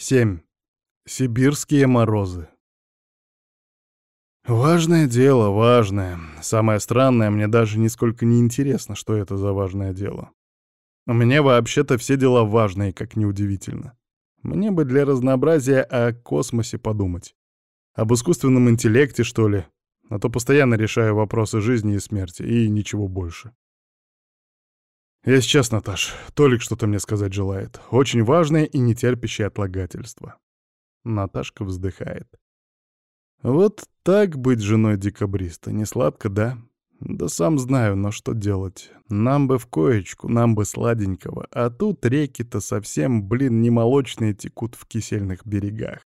7. Сибирские морозы. Важное дело, важное. Самое странное, мне даже нисколько не интересно, что это за важное дело. У меня вообще-то все дела важные, как неудивительно. Мне бы для разнообразия о космосе подумать. Об искусственном интеллекте, что ли. А то постоянно решаю вопросы жизни и смерти, и ничего больше. «Я сейчас, Наташ. Толик что-то мне сказать желает. Очень важное и не терпящее отлагательства». Наташка вздыхает. «Вот так быть женой декабриста. Не сладко, да? Да сам знаю, но что делать. Нам бы в коечку, нам бы сладенького. А тут реки-то совсем, блин, не молочные текут в кисельных берегах.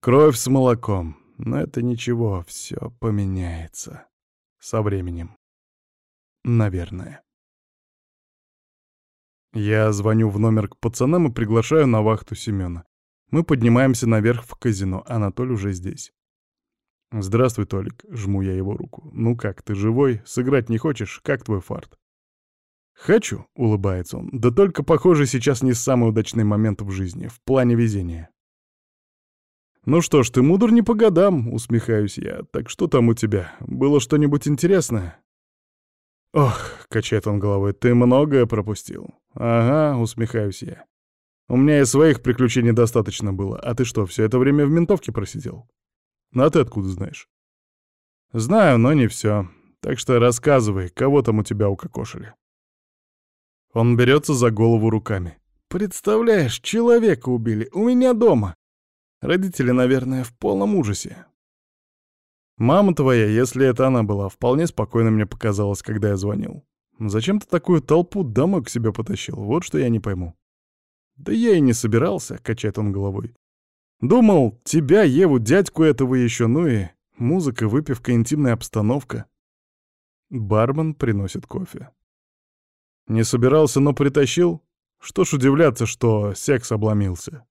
Кровь с молоком. Но это ничего, все поменяется. Со временем. Наверное. Я звоню в номер к пацанам и приглашаю на вахту Семёна. Мы поднимаемся наверх в казино, Анатолий уже здесь. «Здравствуй, Толик», — жму я его руку. «Ну как, ты живой? Сыграть не хочешь? Как твой фарт?» «Хочу», — улыбается он. «Да только, похоже, сейчас не самый удачный момент в жизни, в плане везения». «Ну что ж, ты мудр не по годам», — усмехаюсь я. «Так что там у тебя? Было что-нибудь интересное?» «Ох», — качает он головой, — «ты многое пропустил». «Ага», — усмехаюсь я. «У меня и своих приключений достаточно было. А ты что, все это время в ментовке просидел?» «Ну а ты откуда знаешь?» «Знаю, но не все. Так что рассказывай, кого там у тебя укокошили?» Он берется за голову руками. «Представляешь, человека убили. У меня дома. Родители, наверное, в полном ужасе. Мама твоя, если это она была, вполне спокойно мне показалось, когда я звонил. Зачем ты такую толпу домой к себе потащил? Вот что я не пойму. Да я и не собирался, качает он головой. Думал, тебя, Еву, дядьку этого еще, ну и музыка, выпивка, интимная обстановка. Бармен приносит кофе. Не собирался, но притащил? Что ж удивляться, что секс обломился.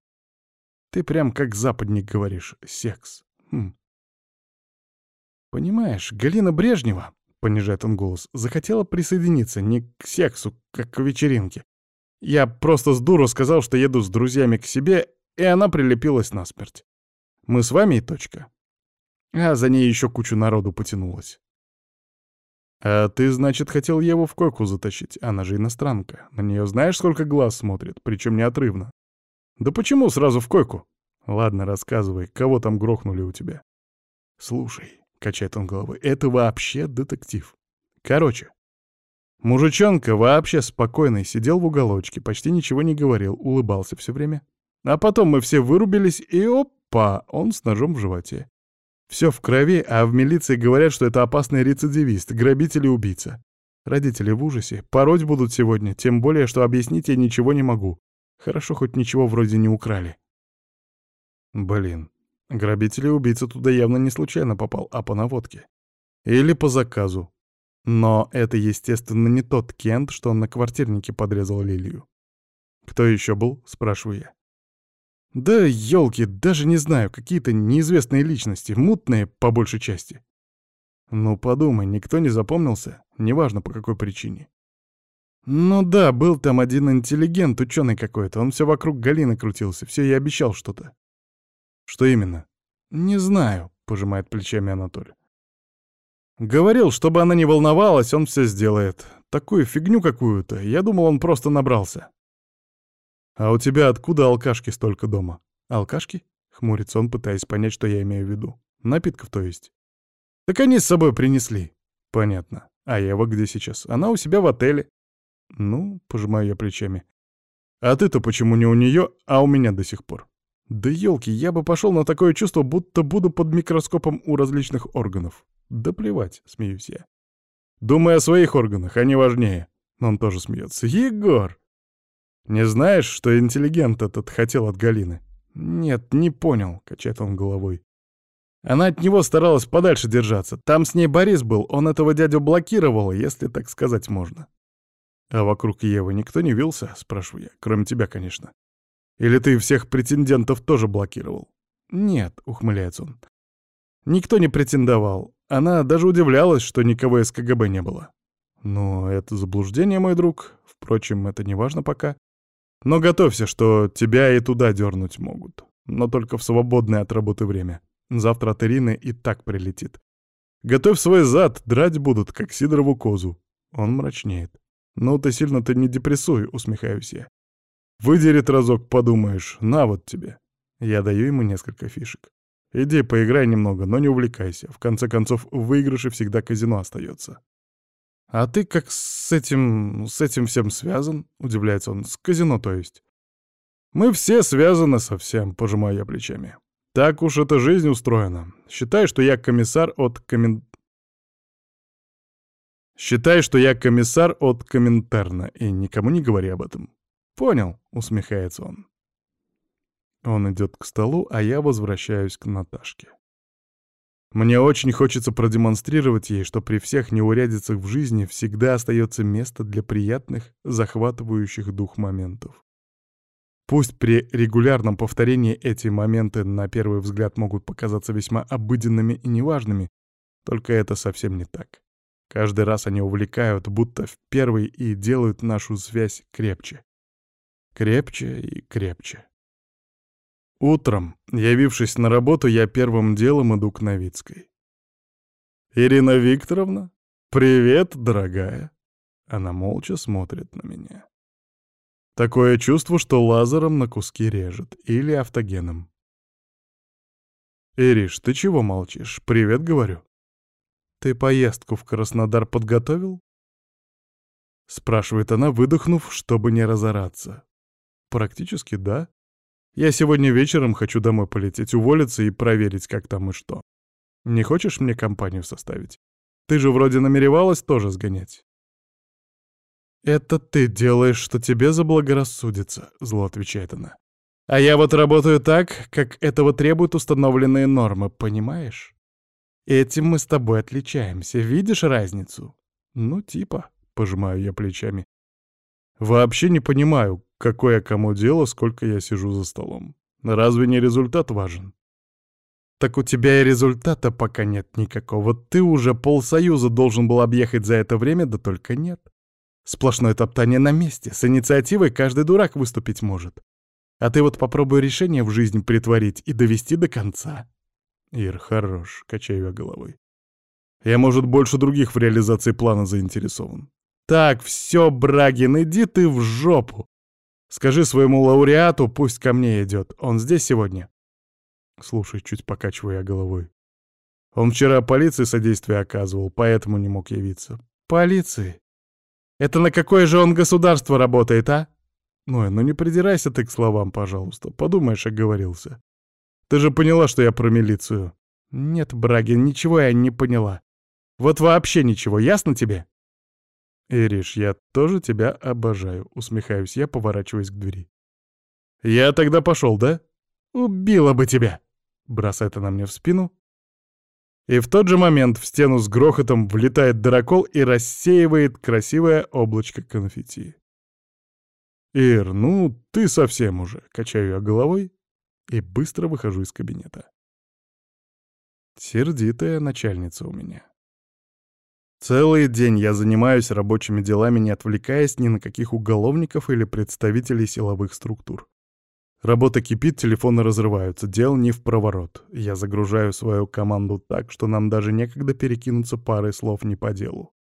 Ты прям как западник говоришь, секс. Хм. «Понимаешь, Галина Брежнева, — понижает он голос, — захотела присоединиться не к сексу, как к вечеринке. Я просто с дуру сказал, что еду с друзьями к себе, и она прилепилась насмерть. Мы с вами и точка. А за ней еще кучу народу потянулась. А ты, значит, хотел Еву в койку затащить? Она же иностранка. На нее знаешь, сколько глаз смотрит, причем неотрывно. Да почему сразу в койку? Ладно, рассказывай, кого там грохнули у тебя? Слушай, — качает он головой. «Это вообще детектив. Короче, мужичонка вообще спокойный, сидел в уголочке, почти ничего не говорил, улыбался все время. А потом мы все вырубились, и опа, он с ножом в животе. Все в крови, а в милиции говорят, что это опасный рецидивист, грабитель и убийца. Родители в ужасе, пороть будут сегодня, тем более, что объяснить я ничего не могу. Хорошо, хоть ничего вроде не украли. Блин, Грабитель и убийца туда явно не случайно попал, а по наводке. Или по заказу. Но это, естественно, не тот Кент, что он на квартирнике подрезал лилию. «Кто еще был?» — спрашиваю я. «Да, елки, даже не знаю, какие-то неизвестные личности, мутные по большей части». «Ну подумай, никто не запомнился, неважно по какой причине». «Ну да, был там один интеллигент, ученый какой-то, он все вокруг Галины крутился, все и обещал что-то. Что именно? Не знаю, пожимает плечами Анатолий. Говорил, чтобы она не волновалась, он все сделает. Такую фигню какую-то. Я думал, он просто набрался. А у тебя откуда алкашки столько дома? Алкашки? Хмурится он, пытаясь понять, что я имею в виду. Напитков, то есть. Так они с собой принесли. Понятно. А Ева где сейчас? Она у себя в отеле. Ну, пожимаю я плечами. А ты-то почему не у нее, а у меня до сих пор? Да елки, я бы пошел на такое чувство, будто буду под микроскопом у различных органов. Да плевать, смеюсь я. Думай о своих органах, они важнее. Он тоже смеется. Егор! Не знаешь, что интеллигент этот хотел от Галины? Нет, не понял, качает он головой. Она от него старалась подальше держаться. Там с ней Борис был, он этого дядю блокировал, если так сказать можно. А вокруг Евы никто не вился, спрашиваю я, кроме тебя, конечно. Или ты всех претендентов тоже блокировал? Нет, ухмыляется он. Никто не претендовал. Она даже удивлялась, что никого из КГБ не было. Но это заблуждение, мой друг. Впрочем, это не важно пока. Но готовься, что тебя и туда дернуть могут. Но только в свободное от работы время. Завтра от Ирины и так прилетит. Готовь свой зад, драть будут, как Сидорову козу. Он мрачнеет. Ну ты сильно-то не депрессуй, усмехаюсь я. Выдерет разок, подумаешь, на вот тебе. Я даю ему несколько фишек. Иди поиграй немного, но не увлекайся. В конце концов, в выигрыше всегда казино остается. «А ты как с этим... с этим всем связан?» — удивляется он. «С казино, то есть?» «Мы все связаны со всем», — пожимаю я плечами. «Так уж эта жизнь устроена. Считай, что я комиссар от комен...» «Считай, что я комиссар от Коминтерна, и никому не говори об этом». «Понял», — усмехается он. Он идет к столу, а я возвращаюсь к Наташке. Мне очень хочется продемонстрировать ей, что при всех неурядицах в жизни всегда остается место для приятных, захватывающих дух моментов. Пусть при регулярном повторении эти моменты на первый взгляд могут показаться весьма обыденными и неважными, только это совсем не так. Каждый раз они увлекают, будто в первый, и делают нашу связь крепче. Крепче и крепче. Утром, явившись на работу, я первым делом иду к Новицкой. «Ирина Викторовна? Привет, дорогая!» Она молча смотрит на меня. Такое чувство, что лазером на куски режет или автогеном. «Ириш, ты чего молчишь? Привет, говорю». «Ты поездку в Краснодар подготовил?» Спрашивает она, выдохнув, чтобы не разораться. «Практически да. Я сегодня вечером хочу домой полететь, уволиться и проверить, как там и что. Не хочешь мне компанию составить? Ты же вроде намеревалась тоже сгонять. «Это ты делаешь, что тебе заблагорассудится», — зло отвечает она. «А я вот работаю так, как этого требуют установленные нормы, понимаешь? Этим мы с тобой отличаемся, видишь разницу?» «Ну, типа», — пожимаю я плечами. «Вообще не понимаю, Какое кому дело, сколько я сижу за столом? Разве не результат важен? Так у тебя и результата пока нет никакого. Ты уже полсоюза должен был объехать за это время, да только нет. Сплошное топтание на месте. С инициативой каждый дурак выступить может. А ты вот попробуй решение в жизнь притворить и довести до конца. Ир, хорош, качаю я головой. Я, может, больше других в реализации плана заинтересован. Так, все, Брагин, иди ты в жопу. Скажи своему лауреату, пусть ко мне идет. Он здесь сегодня?» Слушай, чуть покачиваю я головой. Он вчера полиции содействие оказывал, поэтому не мог явиться. Полиции? Это на какое же он государство работает, а? Ной, ну не придирайся ты к словам, пожалуйста. Подумаешь, оговорился. Ты же поняла, что я про милицию. Нет, Брагин, ничего я не поняла. Вот вообще ничего, ясно тебе? «Ириш, я тоже тебя обожаю», — усмехаюсь я, поворачиваясь к двери. «Я тогда пошел, да?» «Убила бы тебя!» — бросает она мне в спину. И в тот же момент в стену с грохотом влетает дырокол и рассеивает красивое облачко конфетти. «Ир, ну ты совсем уже!» — качаю я головой и быстро выхожу из кабинета. Сердитая начальница у меня. Целый день я занимаюсь рабочими делами, не отвлекаясь ни на каких уголовников или представителей силовых структур. Работа кипит, телефоны разрываются, дел не в проворот. Я загружаю свою команду так, что нам даже некогда перекинуться парой слов не по делу.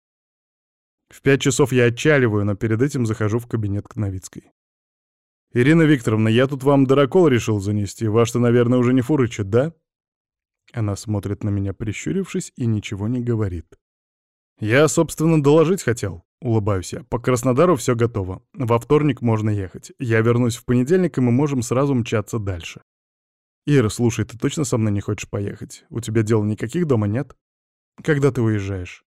В пять часов я отчаливаю, но перед этим захожу в кабинет к Новицкой. «Ирина Викторовна, я тут вам дырокол решил занести. Ваш-то, наверное, уже не фурычит, да?» Она смотрит на меня, прищурившись, и ничего не говорит. «Я, собственно, доложить хотел», — улыбаюсь я. «По Краснодару все готово. Во вторник можно ехать. Я вернусь в понедельник, и мы можем сразу мчаться дальше». «Ира, слушай, ты точно со мной не хочешь поехать? У тебя дел никаких дома нет? Когда ты уезжаешь?»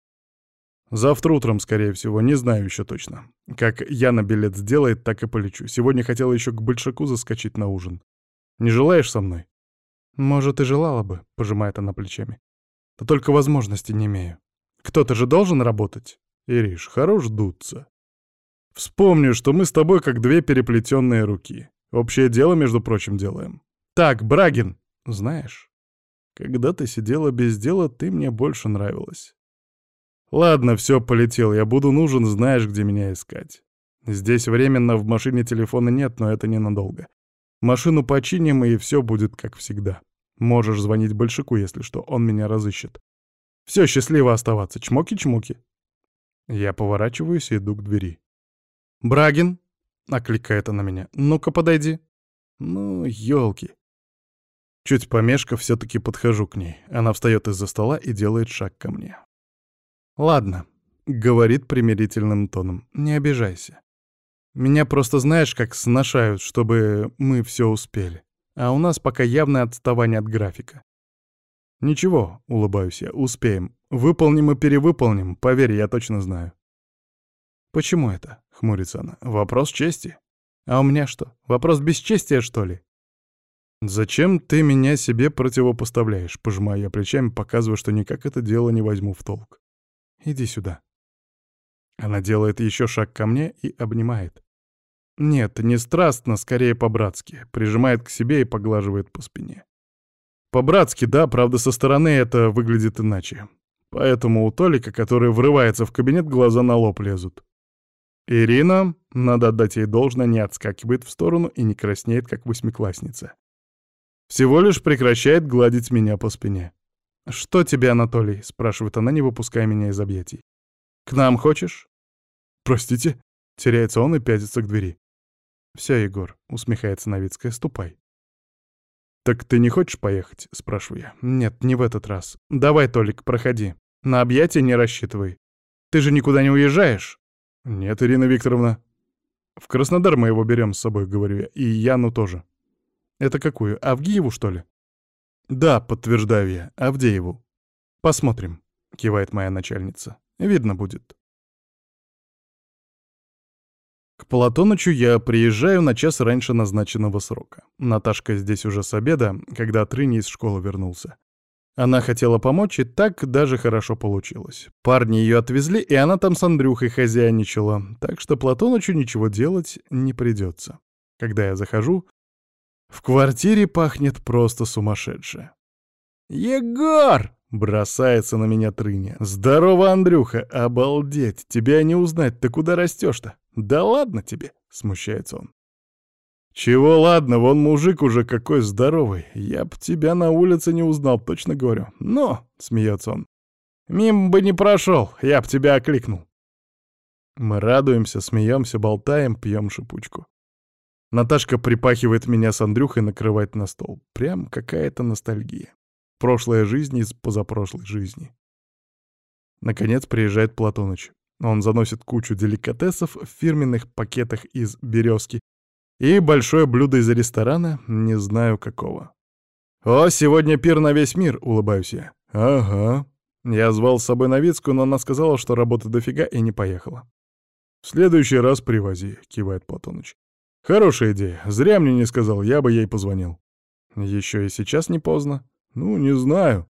«Завтра утром, скорее всего, не знаю еще точно. Как Яна билет сделает, так и полечу. Сегодня хотела еще к Большаку заскочить на ужин. Не желаешь со мной?» «Может, и желала бы», — пожимает она плечами. «Да только возможности не имею». Кто-то же должен работать. Ириш, хорош дуться. Вспомни, что мы с тобой как две переплетенные руки. Общее дело, между прочим, делаем. Так, Брагин, знаешь, когда ты сидела без дела, ты мне больше нравилась. Ладно, все, полетел, я буду нужен, знаешь, где меня искать. Здесь временно в машине телефона нет, но это ненадолго. Машину починим, и все будет как всегда. Можешь звонить Большаку, если что, он меня разыщет. Все, счастливо оставаться. Чмоки-чмоки. Я поворачиваюсь и иду к двери. «Брагин!» — окликает она меня. «Ну-ка, подойди». Ну, елки. Чуть помешков, все-таки подхожу к ней. Она встает из-за стола и делает шаг ко мне. «Ладно», — говорит примирительным тоном, — «не обижайся. Меня просто знаешь, как сношают, чтобы мы все успели. А у нас пока явное отставание от графика. «Ничего», — улыбаюсь я, — «успеем. Выполним и перевыполним, поверь, я точно знаю». «Почему это?» — хмурится она. «Вопрос чести. А у меня что, вопрос бесчестия, что ли?» «Зачем ты меня себе противопоставляешь?» — пожимаю я плечами, показывая, что никак это дело не возьму в толк. «Иди сюда». Она делает еще шаг ко мне и обнимает. Нет, не страстно, скорее по-братски. Прижимает к себе и поглаживает по спине. По-братски, да, правда, со стороны это выглядит иначе. Поэтому у Толика, который врывается в кабинет, глаза на лоб лезут. Ирина, надо отдать ей должное, не отскакивает в сторону и не краснеет, как восьмиклассница. Всего лишь прекращает гладить меня по спине. «Что тебе, Анатолий?» — спрашивает она, не выпуская меня из объятий. «К нам хочешь?» «Простите?» — теряется он и пятится к двери. «Все, Егор», — усмехается Новицкая, — «ступай». «Так ты не хочешь поехать?» — спрашиваю я. «Нет, не в этот раз. Давай, Толик, проходи. На объятия не рассчитывай. Ты же никуда не уезжаешь?» «Нет, Ирина Викторовна». «В Краснодар мы его берем с собой», — говорю я, — «и Яну тоже». «Это какую? Авгиеву, что ли?» «Да», — подтверждаю я, — «Авдееву». «Посмотрим», — кивает моя начальница. «Видно будет». К Платонычу я приезжаю на час раньше назначенного срока. Наташка здесь уже с обеда, когда Трыни из школы вернулся. Она хотела помочь, и так даже хорошо получилось. Парни ее отвезли, и она там с Андрюхой хозяйничала, так что Платонычу ничего делать не придется. Когда я захожу, в квартире пахнет просто сумасшедше. «Егор!» — бросается на меня Трыня. «Здорово, Андрюха! Обалдеть! Тебя не узнать, ты куда растешь-то?» «Да ладно тебе!» — смущается он. «Чего ладно, вон мужик уже какой здоровый. Я б тебя на улице не узнал, точно говорю. Но!» — смеется он. «Мимо бы не прошел, я б тебя окликнул». Мы радуемся, смеемся, болтаем, пьем шипучку. Наташка припахивает меня с Андрюхой накрывать на стол. Прям какая-то ностальгия. Прошлая жизнь из позапрошлой жизни. Наконец приезжает Платоныч. Он заносит кучу деликатесов в фирменных пакетах из березки и большое блюдо из ресторана, не знаю какого. «О, сегодня пир на весь мир!» — улыбаюсь я. «Ага». Я звал с собой Новицкую, но она сказала, что работы дофига и не поехала. «В следующий раз привози», — кивает Платоныч. «Хорошая идея. Зря мне не сказал, я бы ей позвонил». «Еще и сейчас не поздно?» «Ну, не знаю».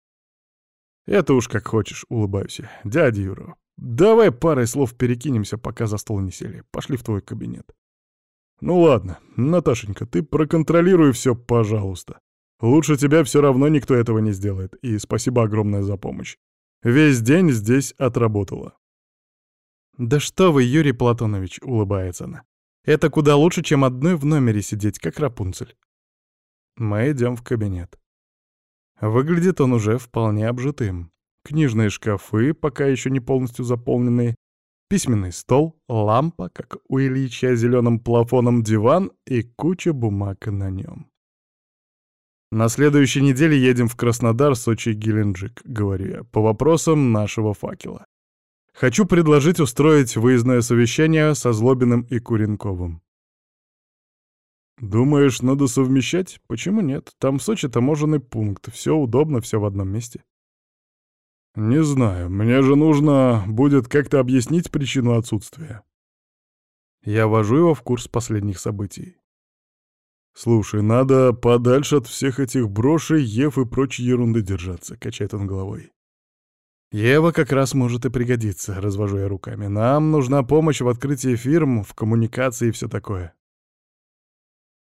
«Это уж как хочешь», — улыбаюсь я. «Дядя Юра, Давай парой слов перекинемся, пока за стол не сели. Пошли в твой кабинет. Ну ладно, Наташенька, ты проконтролируй все, пожалуйста. Лучше тебя все равно никто этого не сделает. И спасибо огромное за помощь. Весь день здесь отработала. «Да что вы, Юрий Платонович», — улыбается она. «Это куда лучше, чем одной в номере сидеть, как Рапунцель». Мы идем в кабинет. Выглядит он уже вполне обжитым книжные шкафы, пока еще не полностью заполненные, письменный стол, лампа, как у Ильича зеленым плафоном диван и куча бумаг на нем. На следующей неделе едем в Краснодар, Сочи, Геленджик, говорю я, по вопросам нашего факела. Хочу предложить устроить выездное совещание со Злобиным и Куренковым. «Думаешь, надо совмещать? Почему нет? Там в Сочи таможенный пункт, все удобно, все в одном месте». «Не знаю, мне же нужно будет как-то объяснить причину отсутствия». Я ввожу его в курс последних событий. «Слушай, надо подальше от всех этих брошей, Ев и прочей ерунды держаться», — качает он головой. «Ева как раз может и пригодиться», — развожу я руками. «Нам нужна помощь в открытии фирм, в коммуникации и все такое».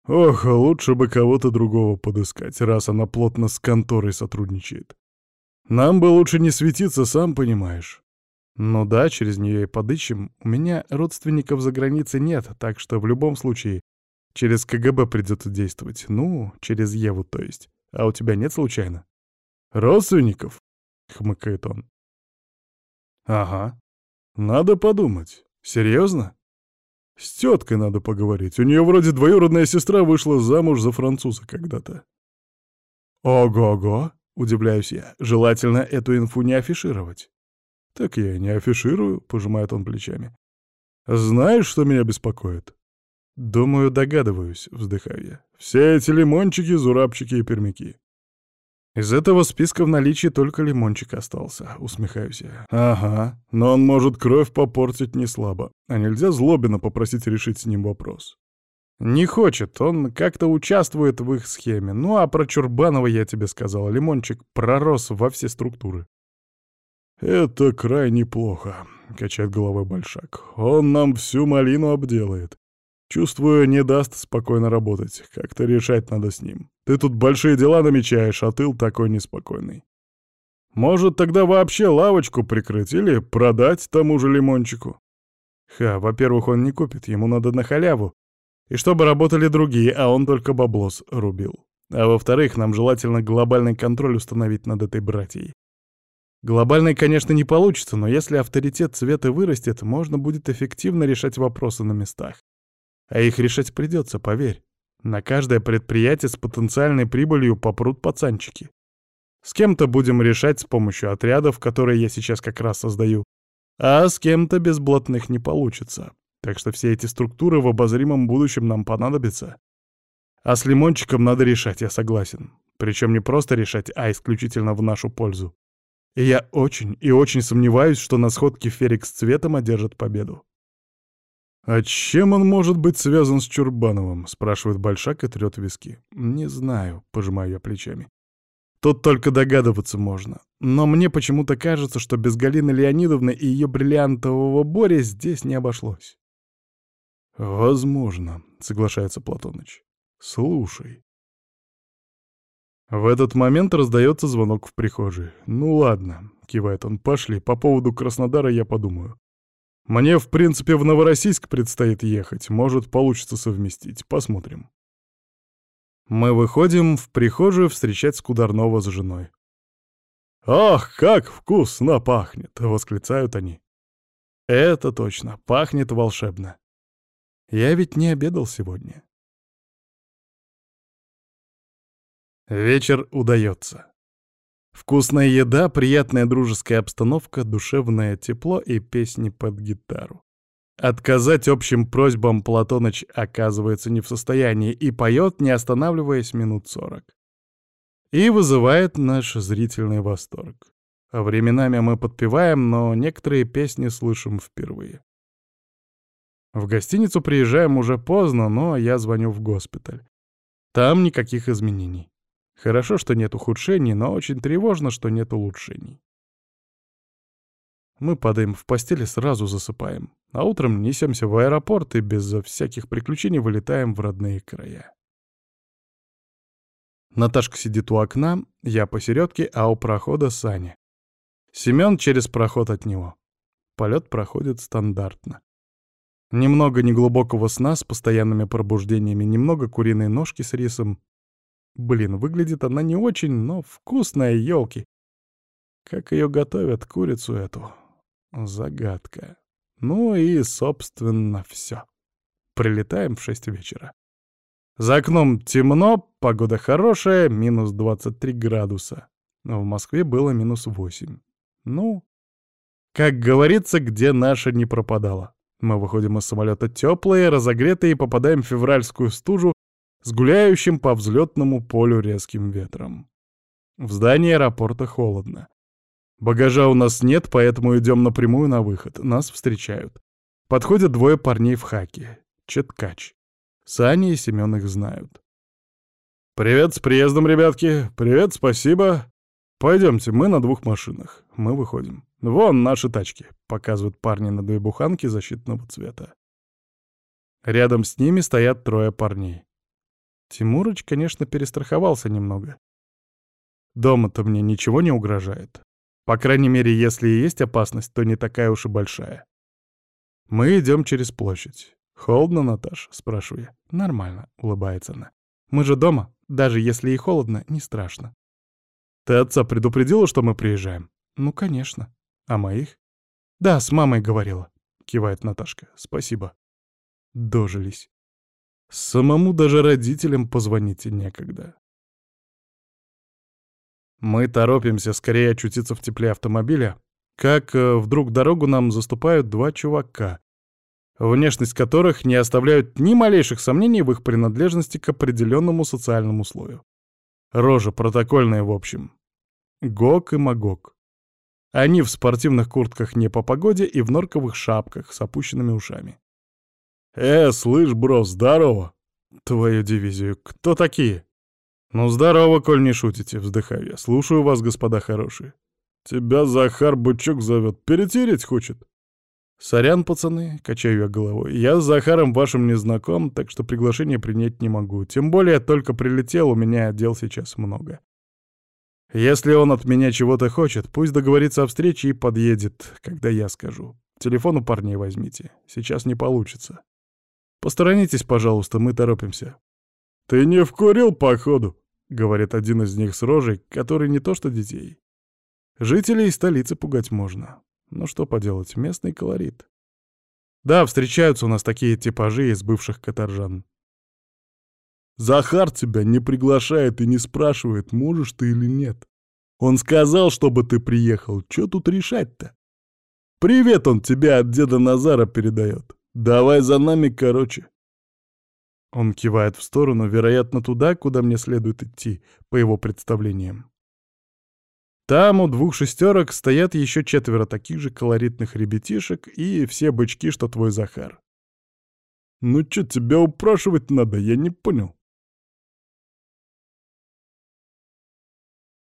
«Ох, лучше бы кого-то другого подыскать, раз она плотно с конторой сотрудничает. Нам бы лучше не светиться, сам понимаешь. Ну да, через нее и подыщем. У меня родственников за границей нет, так что в любом случае через КГБ придется действовать. Ну, через Еву, то есть. А у тебя нет случайно? Родственников? Хмыкает он. Ага. Надо подумать. Серьезно? С теткой надо поговорить. У нее вроде двоюродная сестра вышла замуж за француза когда-то. Ого-го, удивляюсь я. Желательно эту инфу не афишировать. «Так я не афиширую», — пожимает он плечами. «Знаешь, что меня беспокоит?» «Думаю, догадываюсь», — вздыхаю я. «Все эти лимончики, зурабчики и пермяки». «Из этого списка в наличии только лимончик остался», — усмехаюсь я. «Ага, но он может кровь попортить не слабо. А нельзя Злобина попросить решить с ним вопрос?» «Не хочет, он как-то участвует в их схеме. Ну а про Чурбанова я тебе сказал, лимончик пророс во все структуры». «Это крайне плохо», — качает головой Большак. «Он нам всю малину обделает. Чувствую, не даст спокойно работать. Как-то решать надо с ним. Ты тут большие дела намечаешь, а тыл такой неспокойный. Может, тогда вообще лавочку прикрыть или продать тому же лимончику?» Ха, во-первых, он не купит, ему надо на халяву. И чтобы работали другие, а он только баблос рубил. А во-вторых, нам желательно глобальный контроль установить над этой братьей. Глобальной, конечно, не получится, но если авторитет цвета вырастет, можно будет эффективно решать вопросы на местах. А их решать придется, поверь. На каждое предприятие с потенциальной прибылью попрут пацанчики. С кем-то будем решать с помощью отрядов, которые я сейчас как раз создаю, а с кем-то без блатных не получится. Так что все эти структуры в обозримом будущем нам понадобятся. А с лимончиком надо решать, я согласен. Причем не просто решать, а исключительно в нашу пользу. И я очень и очень сомневаюсь, что на сходке Ферик с цветом одержит победу. «А чем он может быть связан с Чурбановым?» — спрашивает Большак и трёт виски. «Не знаю», — пожимаю я плечами. «Тут только догадываться можно. Но мне почему-то кажется, что без Галины Леонидовны и ее бриллиантового Бори здесь не обошлось». «Возможно», — соглашается Платоныч. «Слушай, в этот момент раздается звонок в прихожей. «Ну ладно», — кивает он, — «пошли, по поводу Краснодара я подумаю. Мне, в принципе, в Новороссийск предстоит ехать, может, получится совместить, посмотрим». Мы выходим в прихожую встречать Скударнова с женой. «Ах, как вкусно пахнет!» — восклицают они. «Это точно, пахнет волшебно. Я ведь не обедал сегодня». Вечер удается. Вкусная еда, приятная дружеская обстановка, душевное тепло и песни под гитару. Отказать общим просьбам Платоныч оказывается не в состоянии и поет, не останавливаясь минут сорок. И вызывает наш зрительный восторг. А временами мы подпеваем, но некоторые песни слышим впервые. В гостиницу приезжаем уже поздно, но я звоню в госпиталь. Там никаких изменений. Хорошо, что нет ухудшений, но очень тревожно, что нет улучшений. Мы падаем в постели, сразу засыпаем, а утром несемся в аэропорт и без всяких приключений вылетаем в родные края. Наташка сидит у окна, я посередке, а у прохода Саня. Семён через проход от него. Полет проходит стандартно. Немного неглубокого сна с постоянными пробуждениями, немного куриной ножки с рисом, Блин, выглядит она не очень, но вкусная, елки. Как ее готовят, курицу эту? Загадка. Ну и, собственно, все. Прилетаем в шесть вечера. За окном темно, погода хорошая, минус 23 градуса. В Москве было минус 8. Ну, как говорится, где наша не пропадала. Мы выходим из самолета теплые, разогретые и попадаем в февральскую стужу, с гуляющим по взлетному полю резким ветром. В здании аэропорта холодно. Багажа у нас нет, поэтому идем напрямую на выход. Нас встречают. Подходят двое парней в хаке. Четкач. Саня и Семен их знают. «Привет с приездом, ребятки! Привет, спасибо! Пойдемте, мы на двух машинах. Мы выходим. Вон наши тачки», — показывают парни на две буханки защитного цвета. Рядом с ними стоят трое парней. Тимурыч, конечно, перестраховался немного. Дома-то мне ничего не угрожает. По крайней мере, если и есть опасность, то не такая уж и большая. Мы идем через площадь. «Холодно, Наташ?» — спрашиваю. «Нормально», — улыбается она. «Мы же дома. Даже если и холодно, не страшно». «Ты отца предупредила, что мы приезжаем?» «Ну, конечно. А моих?» «Да, с мамой говорила», — кивает Наташка. «Спасибо». Дожились. Самому даже родителям позвонить некогда. Мы торопимся скорее очутиться в тепле автомобиля, как э, вдруг дорогу нам заступают два чувака, внешность которых не оставляют ни малейших сомнений в их принадлежности к определенному социальному слою. Рожа протокольная в общем. Гок и Магок. Они в спортивных куртках не по погоде и в норковых шапках с опущенными ушами. «Э, слышь, бро, здорово!» «Твою дивизию, кто такие?» «Ну, здорово, коль не шутите», — вздыхаю я. «Слушаю вас, господа хорошие». «Тебя Захар Бычок зовет. Перетереть хочет?» «Сорян, пацаны», — качаю я головой. «Я с Захаром вашим не знаком, так что приглашение принять не могу. Тем более только прилетел, у меня дел сейчас много. Если он от меня чего-то хочет, пусть договорится о встрече и подъедет, когда я скажу. Телефон у парней возьмите. Сейчас не получится». Посторонитесь, пожалуйста, мы торопимся». «Ты не вкурил, походу?» — говорит один из них с рожей, который не то что детей. Жителей столицы пугать можно. Ну что поделать, местный колорит. Да, встречаются у нас такие типажи из бывших каторжан. Захар тебя не приглашает и не спрашивает, можешь ты или нет. Он сказал, чтобы ты приехал. Чё тут решать-то? Привет он тебя от деда Назара передает. Давай за нами, короче. Он кивает в сторону, вероятно, туда, куда мне следует идти, по его представлениям. Там у двух шестерок стоят еще четверо таких же колоритных ребятишек и все бычки, что твой Захар. «Ну что, тебя упрашивать надо, я не понял».